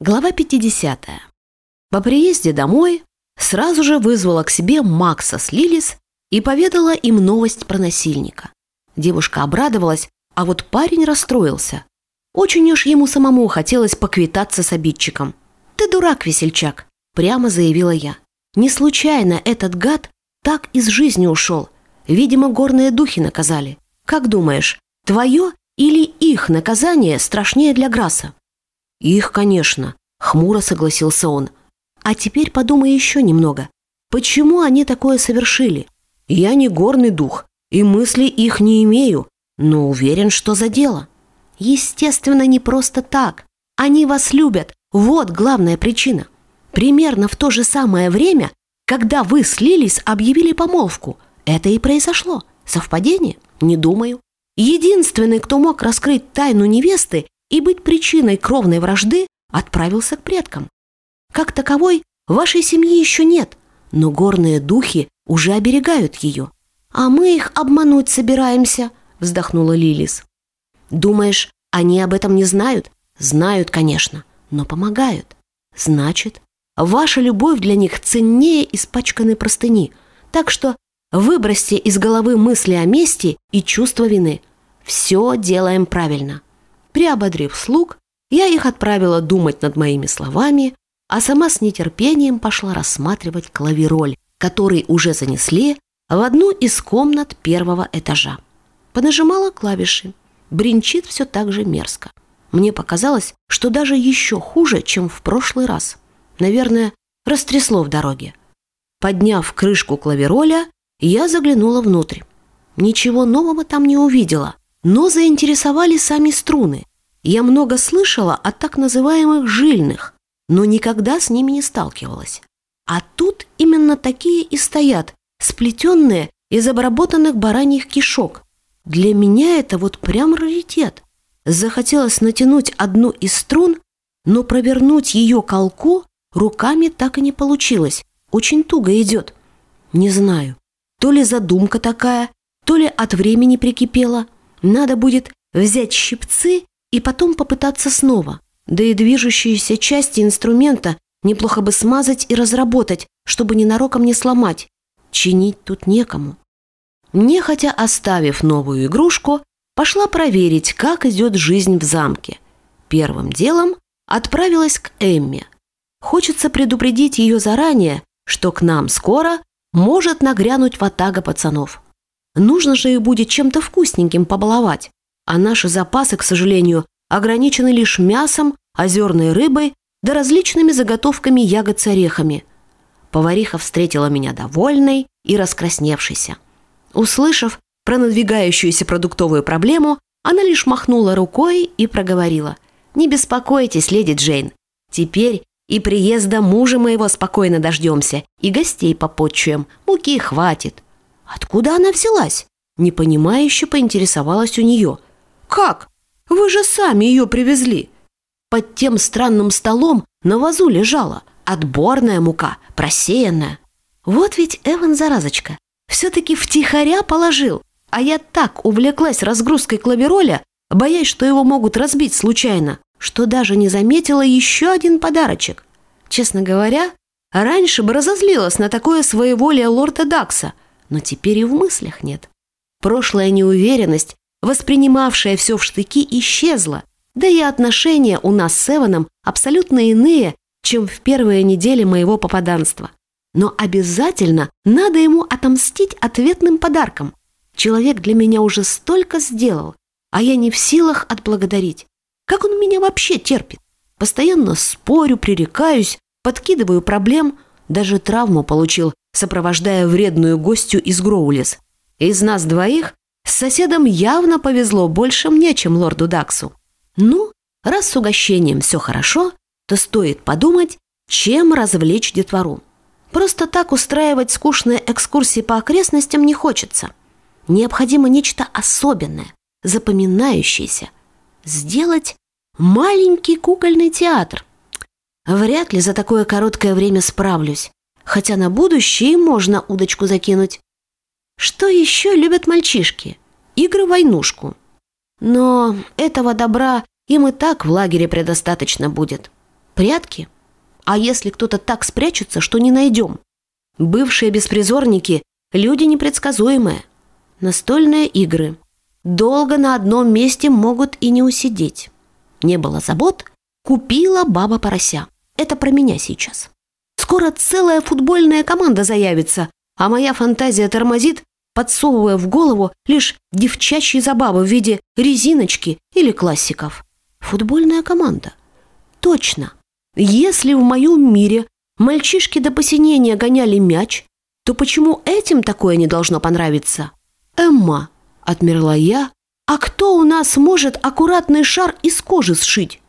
Глава 50. По приезде домой сразу же вызвала к себе Макса с Лилис и поведала им новость про насильника. Девушка обрадовалась, а вот парень расстроился. Очень уж ему самому хотелось поквитаться с обидчиком. «Ты дурак, весельчак», – прямо заявила я. «Не случайно этот гад так из жизни ушел. Видимо, горные духи наказали. Как думаешь, твое или их наказание страшнее для Граса?» «Их, конечно», — хмуро согласился он. «А теперь подумай еще немного. Почему они такое совершили? Я не горный дух, и мысли их не имею, но уверен, что за дело. Естественно, не просто так. Они вас любят, вот главная причина. Примерно в то же самое время, когда вы слились, объявили помолвку. Это и произошло. Совпадение? Не думаю. Единственный, кто мог раскрыть тайну невесты и быть причиной кровной вражды, отправился к предкам. Как таковой вашей семьи еще нет, но горные духи уже оберегают ее. А мы их обмануть собираемся, вздохнула Лилис. Думаешь, они об этом не знают? Знают, конечно, но помогают. Значит, ваша любовь для них ценнее испачканной простыни. Так что выбросьте из головы мысли о мести и чувство вины. Все делаем правильно. Приободрив слуг, я их отправила думать над моими словами, а сама с нетерпением пошла рассматривать клавироль, который уже занесли в одну из комнат первого этажа. Понажимала клавиши. Бринчит все так же мерзко. Мне показалось, что даже еще хуже, чем в прошлый раз. Наверное, растрясло в дороге. Подняв крышку клавироля, я заглянула внутрь. Ничего нового там не увидела, но заинтересовали сами струны. Я много слышала о так называемых жильных, но никогда с ними не сталкивалась. А тут именно такие и стоят, сплетенные из обработанных бараньих кишок. Для меня это вот прям раритет. Захотелось натянуть одну из струн, но провернуть ее колку руками так и не получилось. Очень туго идет. Не знаю, то ли задумка такая, то ли от времени прикипела – надо будет взять щипцы и потом попытаться снова. Да и движущиеся части инструмента неплохо бы смазать и разработать, чтобы ненароком не сломать. Чинить тут некому. Нехотя оставив новую игрушку, пошла проверить, как идет жизнь в замке. Первым делом отправилась к Эмме. Хочется предупредить ее заранее, что к нам скоро может нагрянуть ватага пацанов. Нужно же их будет чем-то вкусненьким побаловать. А наши запасы, к сожалению, ограничены лишь мясом, озерной рыбой да различными заготовками ягод с орехами. Повариха встретила меня довольной и раскрасневшейся. Услышав про надвигающуюся продуктовую проблему, она лишь махнула рукой и проговорила. «Не беспокойтесь, леди Джейн. Теперь и приезда мужа моего спокойно дождемся, и гостей попотчуем. Муки хватит». Откуда она взялась? Непонимающе поинтересовалась у нее. «Как? Вы же сами ее привезли!» Под тем странным столом на вазу лежала отборная мука, просеянная. Вот ведь Эван заразочка. Все-таки втихаря положил. А я так увлеклась разгрузкой клавироля, боясь, что его могут разбить случайно, что даже не заметила еще один подарочек. Честно говоря, раньше бы разозлилась на такое своеволие лорда Дакса – но теперь и в мыслях нет. Прошлая неуверенность, воспринимавшая все в штыки, исчезла, да и отношения у нас с Эваном абсолютно иные, чем в первые недели моего попаданства. Но обязательно надо ему отомстить ответным подарком. Человек для меня уже столько сделал, а я не в силах отблагодарить. Как он меня вообще терпит? Постоянно спорю, пререкаюсь, подкидываю проблем, даже травму получил сопровождая вредную гостью из Гроулис. Из нас двоих с соседом явно повезло больше мне, чем лорду Даксу. Ну, раз с угощением все хорошо, то стоит подумать, чем развлечь детвору. Просто так устраивать скучные экскурсии по окрестностям не хочется. Необходимо нечто особенное, запоминающееся. Сделать маленький кукольный театр. Вряд ли за такое короткое время справлюсь хотя на будущее можно удочку закинуть. Что еще любят мальчишки? Игры-войнушку. Но этого добра им и так в лагере предостаточно будет. Прятки? А если кто-то так спрячется, что не найдем? Бывшие беспризорники – люди непредсказуемые. Настольные игры. Долго на одном месте могут и не усидеть. Не было забот, купила баба порося. Это про меня сейчас. Скоро целая футбольная команда заявится, а моя фантазия тормозит, подсовывая в голову лишь девчачьи забавы в виде резиночки или классиков. Футбольная команда. Точно. Если в моем мире мальчишки до посинения гоняли мяч, то почему этим такое не должно понравиться? Эмма, отмерла я, а кто у нас может аккуратный шар из кожи сшить?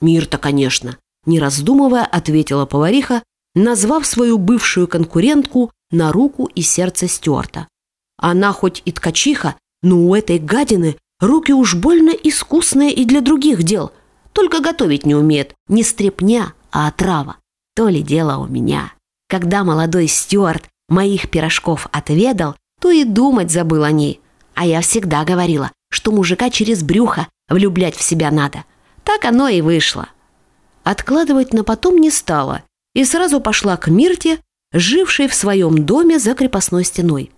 Мир-то, конечно, не раздумывая, ответила повариха, назвав свою бывшую конкурентку на руку и сердце Стюарта. Она хоть и ткачиха, но у этой гадины руки уж больно искусные и для других дел. Только готовить не умеет не стрепня, а отрава. То ли дело у меня. Когда молодой Стюарт моих пирожков отведал, то и думать забыл о ней. А я всегда говорила, что мужика через брюхо влюблять в себя надо. Так оно и вышло. Откладывать на потом не стала и сразу пошла к Мирте, жившей в своем доме за крепостной стеной.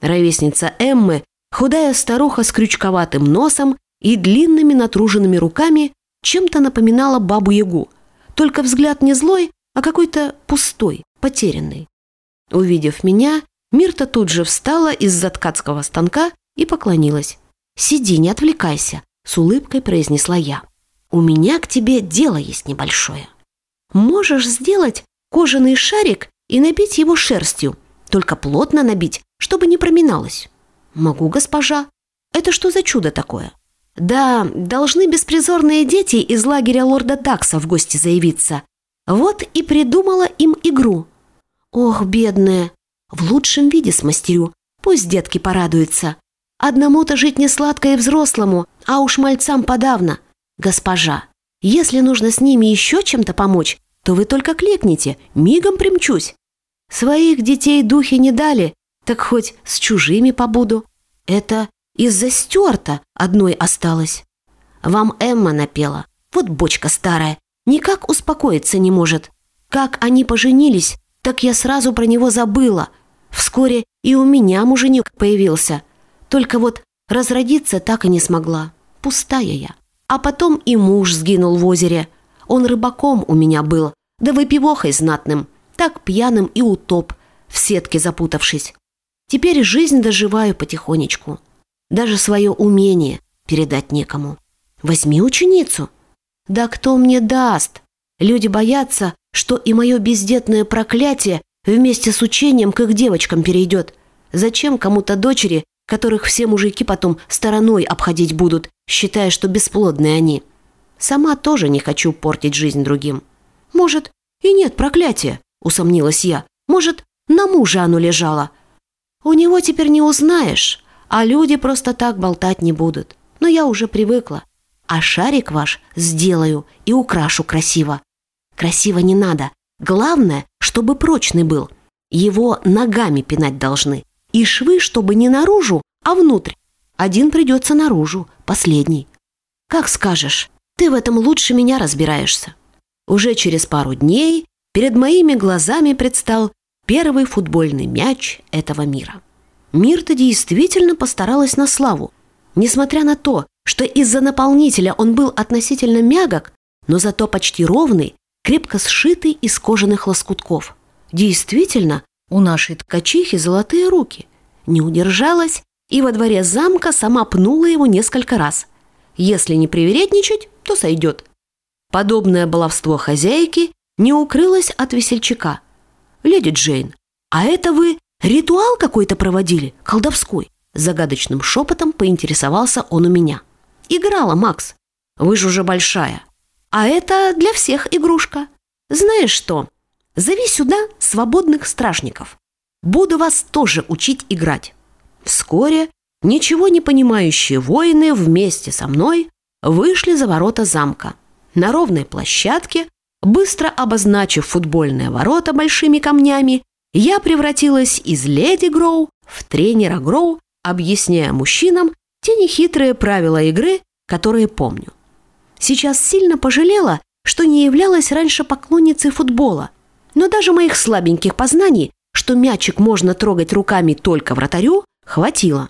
Ровесница Эммы, худая старуха с крючковатым носом и длинными натруженными руками, чем-то напоминала бабу-ягу, только взгляд не злой, а какой-то пустой, потерянный. Увидев меня, Мирта тут же встала из-за ткацкого станка и поклонилась. «Сиди, не отвлекайся», — с улыбкой произнесла я. «У меня к тебе дело есть небольшое. Можешь сделать кожаный шарик и набить его шерстью, только плотно набить, чтобы не проминалось. Могу, госпожа. Это что за чудо такое? Да, должны беспризорные дети из лагеря лорда Дакса в гости заявиться. Вот и придумала им игру. Ох, бедная. В лучшем виде смастерю. Пусть детки порадуются. Одному-то жить не сладко и взрослому, а уж мальцам подавно. Госпожа, если нужно с ними еще чем-то помочь, то вы только кликните, мигом примчусь. Своих детей духи не дали, так хоть с чужими побуду. Это из-за Стюарта одной осталось. Вам Эмма напела. Вот бочка старая. Никак успокоиться не может. Как они поженились, так я сразу про него забыла. Вскоре и у меня муженек появился. Только вот разродиться так и не смогла. Пустая я. А потом и муж сгинул в озере. Он рыбаком у меня был, да выпивохой знатным. Так пьяным и утоп, в сетке запутавшись. Теперь жизнь доживаю потихонечку. Даже свое умение передать некому. Возьми ученицу. Да кто мне даст? Люди боятся, что и мое бездетное проклятие вместе с учением к их девочкам перейдет. Зачем кому-то дочери, которых все мужики потом стороной обходить будут, считая, что бесплодные они? Сама тоже не хочу портить жизнь другим. Может, и нет проклятия, усомнилась я. Может, на мужа оно лежало. У него теперь не узнаешь, а люди просто так болтать не будут. Но я уже привыкла. А шарик ваш сделаю и украшу красиво. Красиво не надо. Главное, чтобы прочный был. Его ногами пинать должны. И швы, чтобы не наружу, а внутрь. Один придется наружу, последний. Как скажешь, ты в этом лучше меня разбираешься. Уже через пару дней перед моими глазами предстал первый футбольный мяч этого мира. Мирта действительно постаралась на славу. Несмотря на то, что из-за наполнителя он был относительно мягок, но зато почти ровный, крепко сшитый из кожаных лоскутков. Действительно, у нашей ткачихи золотые руки. Не удержалась и во дворе замка сама пнула его несколько раз. Если не привередничать, то сойдет. Подобное баловство хозяйки не укрылось от весельчака. «Леди Джейн, а это вы ритуал какой-то проводили, колдовской?» Загадочным шепотом поинтересовался он у меня. «Играла, Макс. Вы же уже большая. А это для всех игрушка. Знаешь что? Зови сюда свободных стражников. Буду вас тоже учить играть». Вскоре ничего не понимающие воины вместе со мной вышли за ворота замка. На ровной площадке Быстро обозначив футбольные ворота большими камнями, я превратилась из леди Гроу в тренера Гроу, объясняя мужчинам те нехитрые правила игры, которые помню. Сейчас сильно пожалела, что не являлась раньше поклонницей футбола. Но даже моих слабеньких познаний, что мячик можно трогать руками только вратарю, хватило.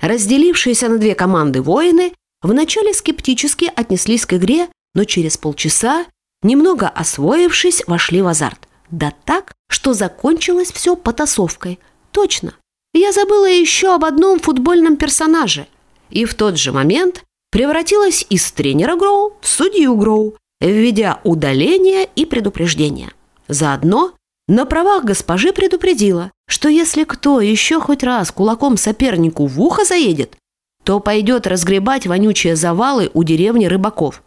Разделившиеся на две команды воины вначале скептически отнеслись к игре, но через полчаса, немного освоившись, вошли в азарт. Да так, что закончилось все потасовкой. Точно. Я забыла еще об одном футбольном персонаже. И в тот же момент превратилась из тренера Гроу в судью Гроу, введя удаление и предупреждение. Заодно на правах госпожи предупредила, что если кто еще хоть раз кулаком сопернику в ухо заедет, то пойдет разгребать вонючие завалы у деревни рыбаков.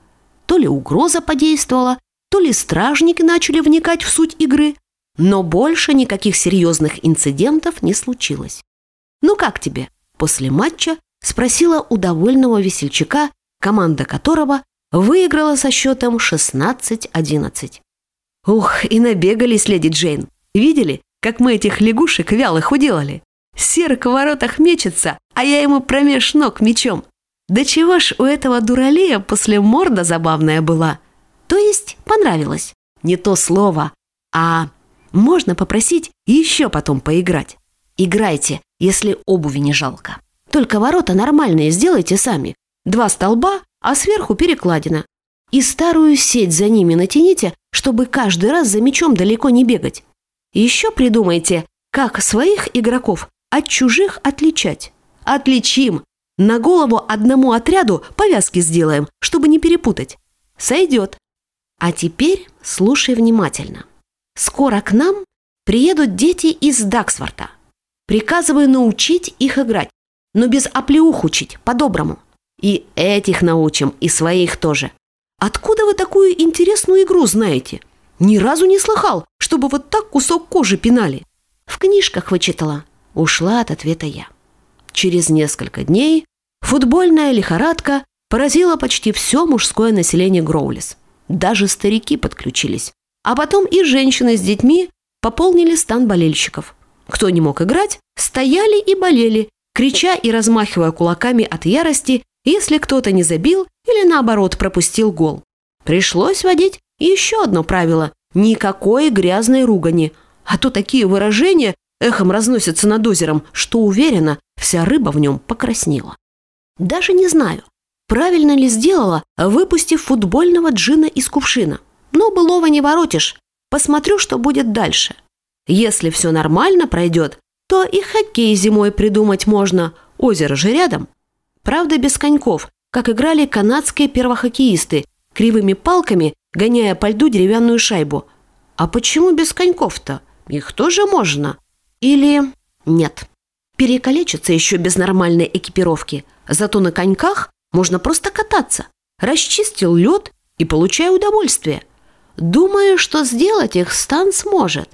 То ли угроза подействовала, то ли стражники начали вникать в суть игры, но больше никаких серьезных инцидентов не случилось. «Ну как тебе?» После матча спросила у довольного весельчака, команда которого выиграла со счетом 16-11. Ух, и набегались, леди Джейн. Видели, как мы этих лягушек вялых уделали? Серк в воротах мечется, а я ему промеж ног мечом. Да чего ж у этого дуралея после морда забавная была? То есть понравилось. Не то слово, а можно попросить еще потом поиграть. Играйте, если обуви не жалко. Только ворота нормальные сделайте сами. Два столба, а сверху перекладина. И старую сеть за ними натяните, чтобы каждый раз за мячом далеко не бегать. Еще придумайте, как своих игроков от чужих отличать. Отличим. На голову одному отряду повязки сделаем, чтобы не перепутать. Сойдет. А теперь слушай внимательно. Скоро к нам приедут дети из Даксворта. Приказываю научить их играть, но без оплеух учить, по-доброму. И этих научим, и своих тоже. Откуда вы такую интересную игру знаете? Ни разу не слыхал, чтобы вот так кусок кожи пинали. В книжках вычитала. Ушла от ответа я. Через несколько дней футбольная лихорадка поразила почти все мужское население Гроулис. Даже старики подключились. А потом и женщины с детьми пополнили стан болельщиков. Кто не мог играть, стояли и болели, крича и размахивая кулаками от ярости, если кто-то не забил или наоборот пропустил гол. Пришлось вводить еще одно правило – никакой грязной ругани, а то такие выражения эхом разносятся над озером, что уверена, вся рыба в нем покраснела. Даже не знаю, правильно ли сделала, выпустив футбольного джина из кувшина. Но былого не воротишь. Посмотрю, что будет дальше. Если все нормально пройдет, то и хоккей зимой придумать можно. Озеро же рядом. Правда, без коньков, как играли канадские первохоккеисты, кривыми палками гоняя по льду деревянную шайбу. А почему без коньков-то? Их тоже можно. Или нет. Перекалечиться еще без нормальной экипировки. Зато на коньках можно просто кататься. Расчистил лед и получай удовольствие. Думаю, что сделать их Стан сможет.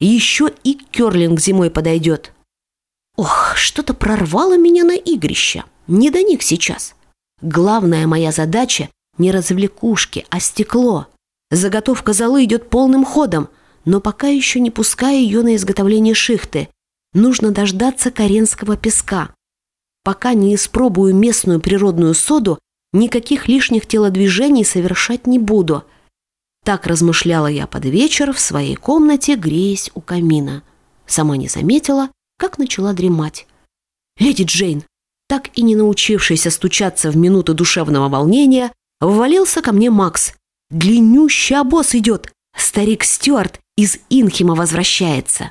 Еще и керлинг зимой подойдет. Ох, что-то прорвало меня на игрище. Не до них сейчас. Главная моя задача не развлекушки, а стекло. Заготовка золы идет полным ходом, но пока еще не пуская ее на изготовление шихты. Нужно дождаться каренского песка. Пока не испробую местную природную соду, никаких лишних телодвижений совершать не буду – так размышляла я под вечер в своей комнате, греясь у камина. Сама не заметила, как начала дремать. «Леди Джейн!» Так и не научившийся стучаться в минуты душевного волнения, ввалился ко мне Макс. «Длиннющий обоз идет! Старик Стюарт из Инхима возвращается!»